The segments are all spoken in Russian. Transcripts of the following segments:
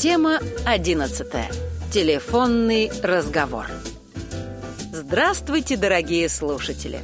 Тема одиннадцатая. Телефонный разговор. Здравствуйте, дорогие слушатели!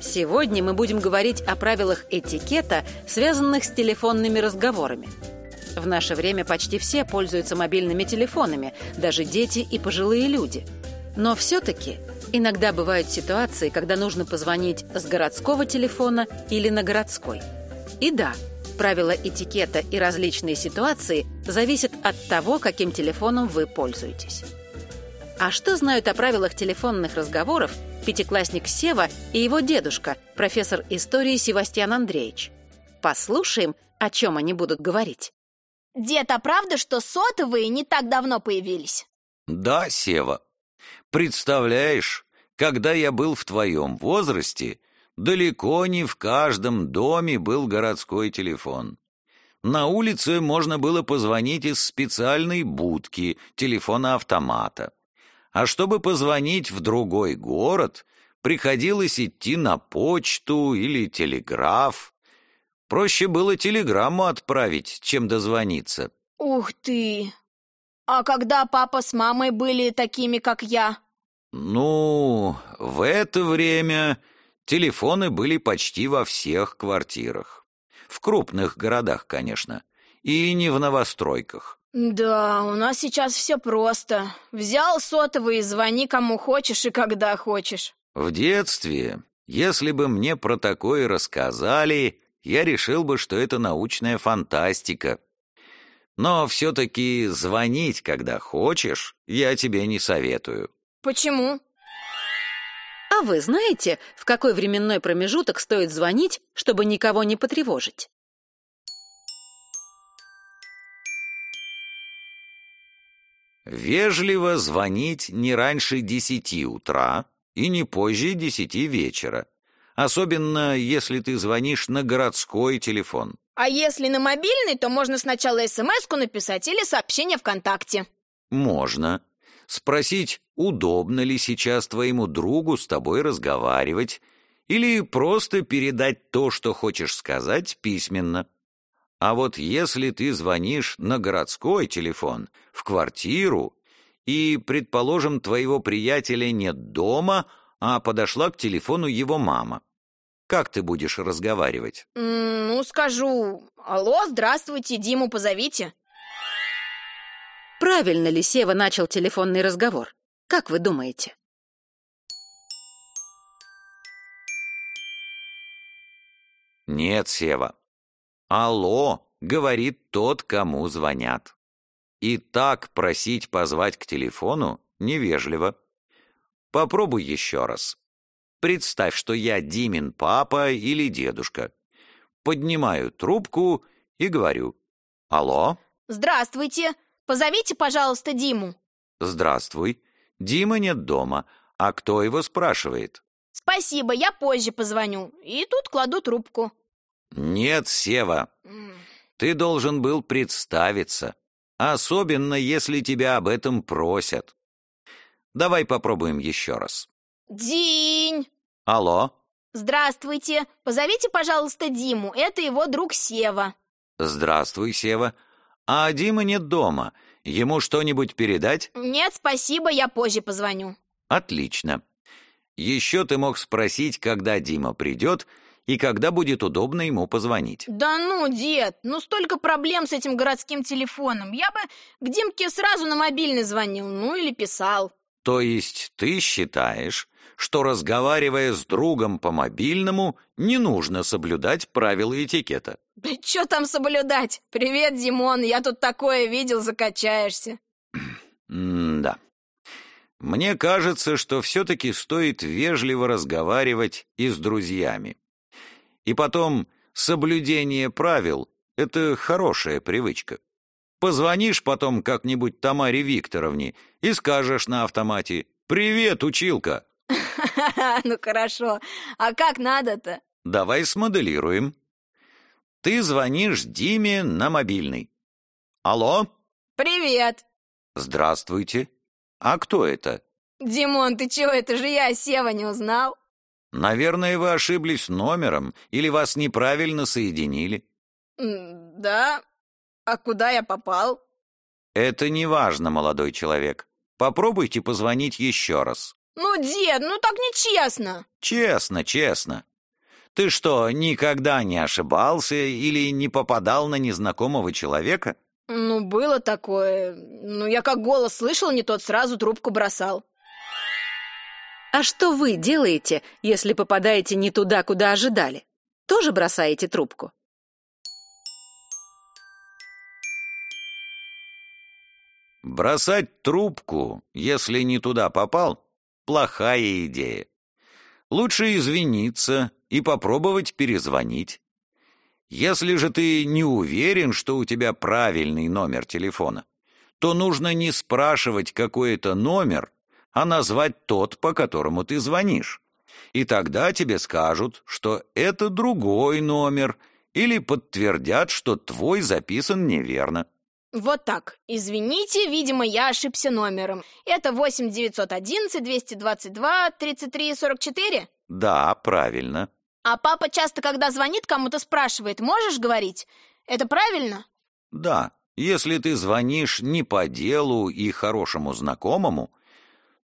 Сегодня мы будем говорить о правилах этикета, связанных с телефонными разговорами. В наше время почти все пользуются мобильными телефонами, даже дети и пожилые люди. Но все-таки иногда бывают ситуации, когда нужно позвонить с городского телефона или на городской. И да, правила этикета и различные ситуации зависят от того, каким телефоном вы пользуетесь. А что знают о правилах телефонных разговоров пятиклассник Сева и его дедушка, профессор истории Севастьян Андреевич? Послушаем, о чем они будут говорить. Дед, а правда, что сотовые не так давно появились? Да, Сева. Представляешь, когда я был в твоем возрасте, далеко не в каждом доме был городской телефон. На улице можно было позвонить из специальной будки, телефона-автомата. А чтобы позвонить в другой город, приходилось идти на почту или телеграф. Проще было телеграмму отправить, чем дозвониться. Ух ты! А когда папа с мамой были такими, как я? Ну, в это время телефоны были почти во всех квартирах. В крупных городах, конечно, и не в новостройках. Да, у нас сейчас все просто. Взял сотовый и звони кому хочешь и когда хочешь. В детстве, если бы мне про такое рассказали, я решил бы, что это научная фантастика. Но все-таки звонить, когда хочешь, я тебе не советую. Почему? А вы знаете, в какой временной промежуток стоит звонить, чтобы никого не потревожить? Вежливо звонить не раньше десяти утра и не позже десяти вечера, особенно если ты звонишь на городской телефон. А если на мобильный, то можно сначала смс-ку написать или сообщение ВКонтакте. Можно. Спросить, удобно ли сейчас твоему другу с тобой разговаривать, или просто передать то, что хочешь сказать, письменно. А вот если ты звонишь на городской телефон, в квартиру, и, предположим, твоего приятеля нет дома, а подошла к телефону его мама, как ты будешь разговаривать? Ну, скажу, алло, здравствуйте, Диму позовите. Правильно ли Сева начал телефонный разговор? Как вы думаете? Нет, Сева. Алло, говорит тот, кому звонят. И так просить позвать к телефону невежливо. Попробуй еще раз. Представь, что я Димин папа или дедушка. Поднимаю трубку и говорю. Алло? Здравствуйте. Позовите, пожалуйста, Диму. Здравствуй. Дима нет дома. А кто его спрашивает? Спасибо, я позже позвоню. И тут кладу трубку. Нет, Сева. Ты должен был представиться. Особенно, если тебя об этом просят. Давай попробуем еще раз. Динь! Алло? Здравствуйте. Позовите, пожалуйста, Диму. Это его друг Сева. Здравствуй, Сева. А Дима нет дома. Ему что-нибудь передать? Нет, спасибо, я позже позвоню. Отлично. Еще ты мог спросить, когда Дима придет и когда будет удобно ему позвонить. Да ну, дед, ну столько проблем с этим городским телефоном. Я бы к Димке сразу на мобильный звонил, ну или писал. То есть ты считаешь, что разговаривая с другом по мобильному, не нужно соблюдать правила этикета? Да что там соблюдать? Привет, Димон, я тут такое видел, закачаешься. М-да. Мне кажется, что все-таки стоит вежливо разговаривать и с друзьями. И потом, соблюдение правил — это хорошая привычка. Позвонишь потом как-нибудь Тамаре Викторовне и скажешь на автомате «Привет, училка!» Ну хорошо, а как надо-то? Давай смоделируем. Ты звонишь Диме на мобильный. Алло? Привет. Здравствуйте. А кто это? Димон, ты чего, это же я, Сева, не узнал? Наверное, вы ошиблись номером или вас неправильно соединили. Да? А куда я попал? Это не важно, молодой человек. Попробуйте позвонить еще раз. Ну, дед, ну так нечестно. Честно, честно. Ты что, никогда не ошибался или не попадал на незнакомого человека? Ну, было такое. Ну, я как голос слышал не тот, сразу трубку бросал. А что вы делаете, если попадаете не туда, куда ожидали? Тоже бросаете трубку? Бросать трубку, если не туда попал, плохая идея. Лучше извиниться и попробовать перезвонить. Если же ты не уверен, что у тебя правильный номер телефона, то нужно не спрашивать какой это номер, а назвать тот, по которому ты звонишь. И тогда тебе скажут, что это другой номер, или подтвердят, что твой записан неверно. Вот так. Извините, видимо, я ошибся номером. Это 8 911 222 33 44? Да, правильно. А папа часто, когда звонит, кому-то спрашивает, можешь говорить? Это правильно? Да. Если ты звонишь не по делу и хорошему знакомому,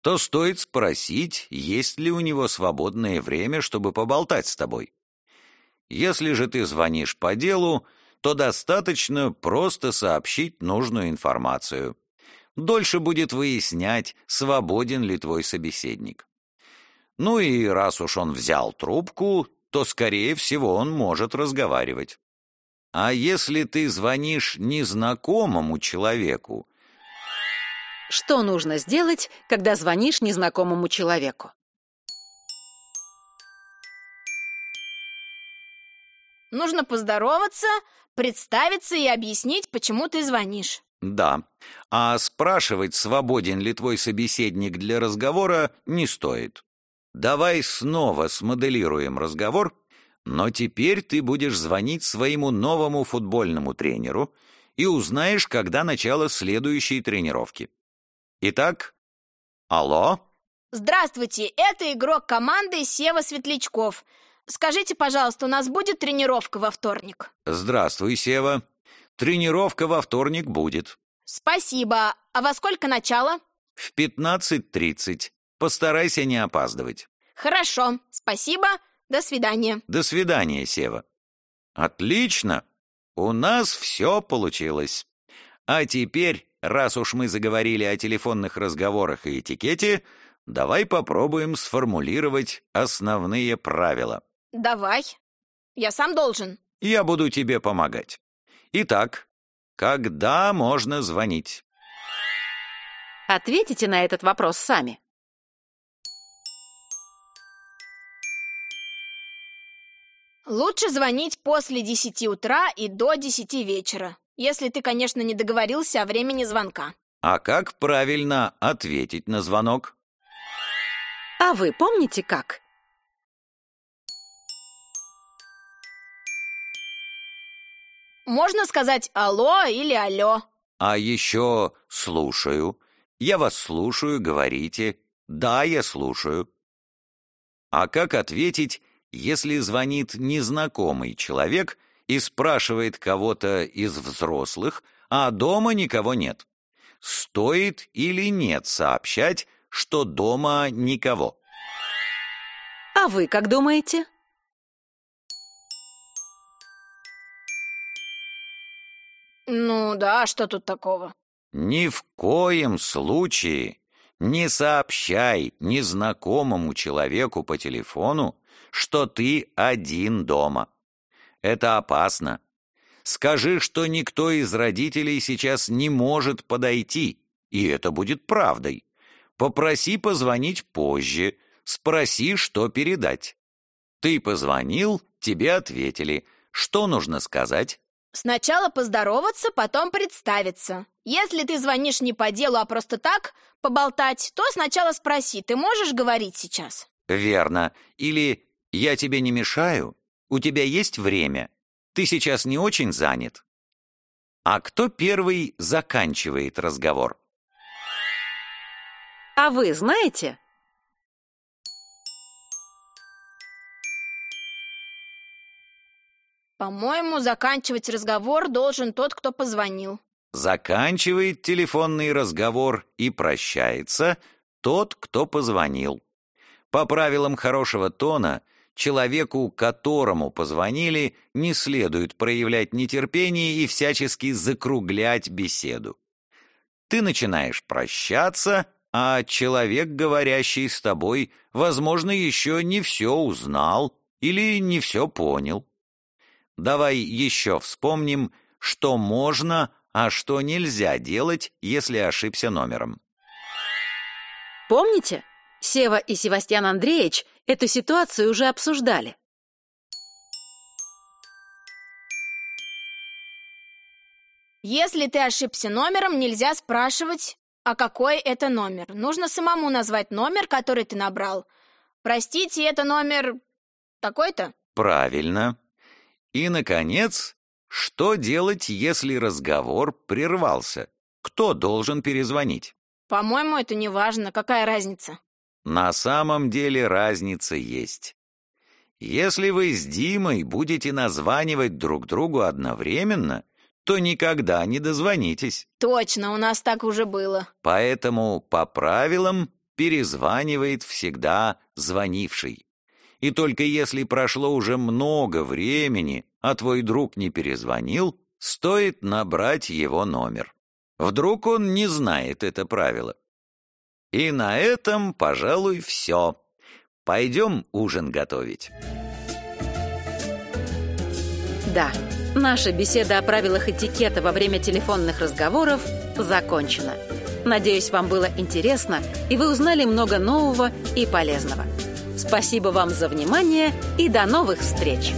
то стоит спросить, есть ли у него свободное время, чтобы поболтать с тобой. Если же ты звонишь по делу, то достаточно просто сообщить нужную информацию. Дольше будет выяснять, свободен ли твой собеседник. Ну и раз уж он взял трубку, то, скорее всего, он может разговаривать. А если ты звонишь незнакомому человеку, Что нужно сделать, когда звонишь незнакомому человеку? Нужно поздороваться, представиться и объяснить, почему ты звонишь. да, а спрашивать, свободен ли твой собеседник для разговора, не стоит. Давай снова смоделируем разговор, но теперь ты будешь звонить своему новому футбольному тренеру и узнаешь, когда начало следующей тренировки. Итак, алло? Здравствуйте, это игрок команды Сева Светлячков. Скажите, пожалуйста, у нас будет тренировка во вторник? Здравствуй, Сева. Тренировка во вторник будет. Спасибо. А во сколько начало? В 15.30. Постарайся не опаздывать. Хорошо. Спасибо. До свидания. До свидания, Сева. Отлично. У нас все получилось. А теперь, раз уж мы заговорили о телефонных разговорах и этикете, давай попробуем сформулировать основные правила. Давай. Я сам должен. Я буду тебе помогать. Итак, когда можно звонить? Ответите на этот вопрос сами. Лучше звонить после 10 утра и до 10 вечера. Если ты, конечно, не договорился о времени звонка. А как правильно ответить на звонок? А вы помните как? Можно сказать «алло» или «алло». А еще слушаю. Я вас слушаю, говорите. Да, я слушаю. А как ответить, если звонит незнакомый человек и спрашивает кого-то из взрослых, а дома никого нет? Стоит или нет сообщать, что дома никого? А вы как думаете? Ну да, что тут такого? Ни в коем случае не сообщай незнакомому человеку по телефону, что ты один дома. Это опасно. Скажи, что никто из родителей сейчас не может подойти, и это будет правдой. Попроси позвонить позже, спроси, что передать. Ты позвонил, тебе ответили. Что нужно сказать? Сначала поздороваться, потом представиться. Если ты звонишь не по делу, а просто так, поболтать, то сначала спроси, ты можешь говорить сейчас? Верно. Или «Я тебе не мешаю? У тебя есть время? Ты сейчас не очень занят?» А кто первый заканчивает разговор? А вы знаете? По-моему, заканчивать разговор должен тот, кто позвонил. Заканчивает телефонный разговор и прощается тот, кто позвонил. По правилам хорошего тона, человеку, которому позвонили, не следует проявлять нетерпение и всячески закруглять беседу. Ты начинаешь прощаться, а человек, говорящий с тобой, возможно, еще не все узнал или не все понял. Давай еще вспомним, что можно, а что нельзя делать, если ошибся номером. Помните? Сева и Севастьян Андреевич эту ситуацию уже обсуждали. Если ты ошибся номером, нельзя спрашивать, а какой это номер. Нужно самому назвать номер, который ты набрал. Простите, это номер такой-то? Правильно. И, наконец, что делать, если разговор прервался? Кто должен перезвонить? По-моему, это не важно. Какая разница? На самом деле разница есть. Если вы с Димой будете названивать друг другу одновременно, то никогда не дозвонитесь. Точно, у нас так уже было. Поэтому по правилам перезванивает всегда звонивший. И только если прошло уже много времени, а твой друг не перезвонил, стоит набрать его номер. Вдруг он не знает это правило. И на этом, пожалуй, все. Пойдем ужин готовить. Да, наша беседа о правилах этикета во время телефонных разговоров закончена. Надеюсь, вам было интересно, и вы узнали много нового и полезного. Спасибо вам за внимание и до новых встреч!